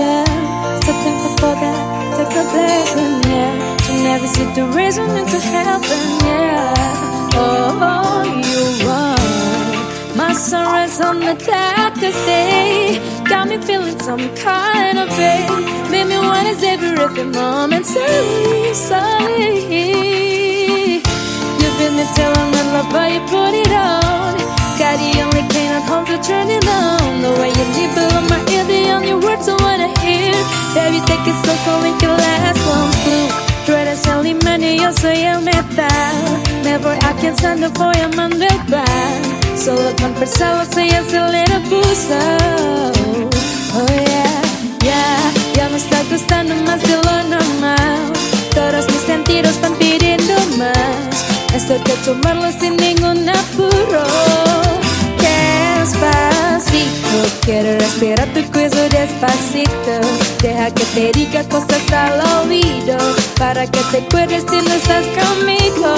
attention. So thankful for that, Take a blessing, yeah. To never see the reason into heaven, yeah. Oh, you are my sunrise on the darkest day. Got me feeling some kind of way. Made me wanna savor every moment, slowly, slowly. You feel me till I'm love, but you put it on. Got the only pain at home to turn it on. Hear. Baby, take it slow so we can last one clue. Tú eres el imán y yo soy el metal. Me voy alcanzando, voy amando el plan. Solo con pensarlo soy acelera pulso. Oh yeah, yeah, ya me está gustando más de lo normal. Todos mis sentidos van pidiendo más. Esto hay que tomarlo sin ningún apuro. Quiero respirar tu cuello despacito. Deja que te diga cosas al oído para que te acuerdes si no estás conmigo.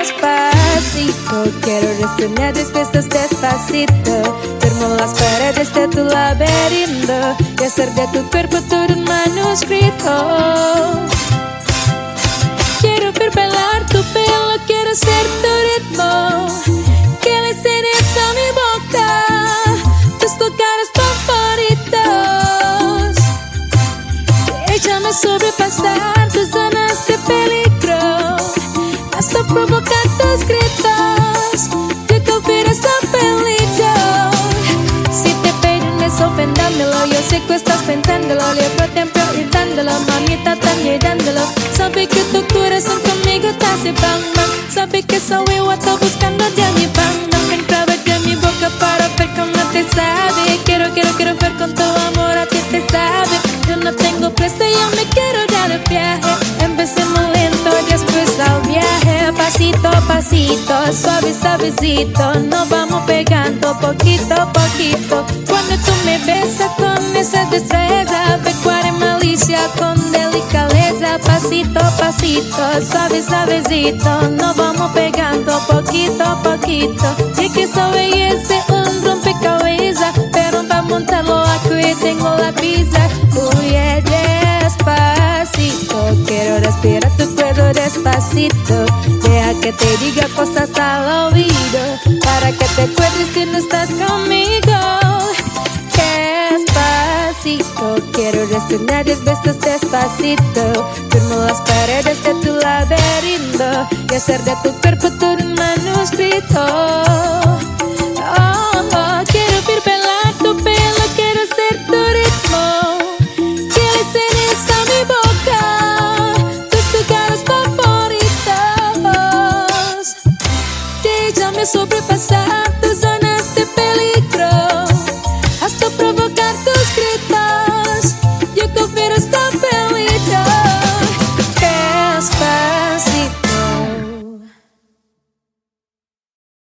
Despacito, quiero resonar despiertas despacito. Firmo las paredes de tu laberinto y hacer de tu cuerpo todo un manuscrito. Déjame sobrepasar tus zonas de peligro. Hasta provocar tus gritos. Que confieres a peligro. Si te peinas ofendándolo, yo sé que estás pensándolo. Libro tiempo irritándolo, mamita tan llenándolo. Sabe que tu corazón conmigo te hace bang. Sabe que soy igual, estoy buscando de mi bang bang. Entraba de mi boca para ver cómo te sabe. Quiero, quiero, quiero ver con tu amor a ti te sabe. Yo no tengo presa, yo me quiero dar el viaje. Empecemos lento, después al viaje. Pasito a pasito, suave, suavecito. Nos vamos pegando poquito a poquito. Cuando tú me besas con esa destreza, pecuaria malicia con delicadeza. Pasito a pasito, suave, suavecito. Nos vamos pegando poquito a poquito. Sé que despacito. Deja que te diga cosas al oído, para que te acuerdes si no estás conmigo. Despacito, quiero resonar diez veces despacito. Firmo las paredes de tu laberinto y hacer de tu cuerpo todo un manuscrito. Favoritos. Déjame sobrepasar tus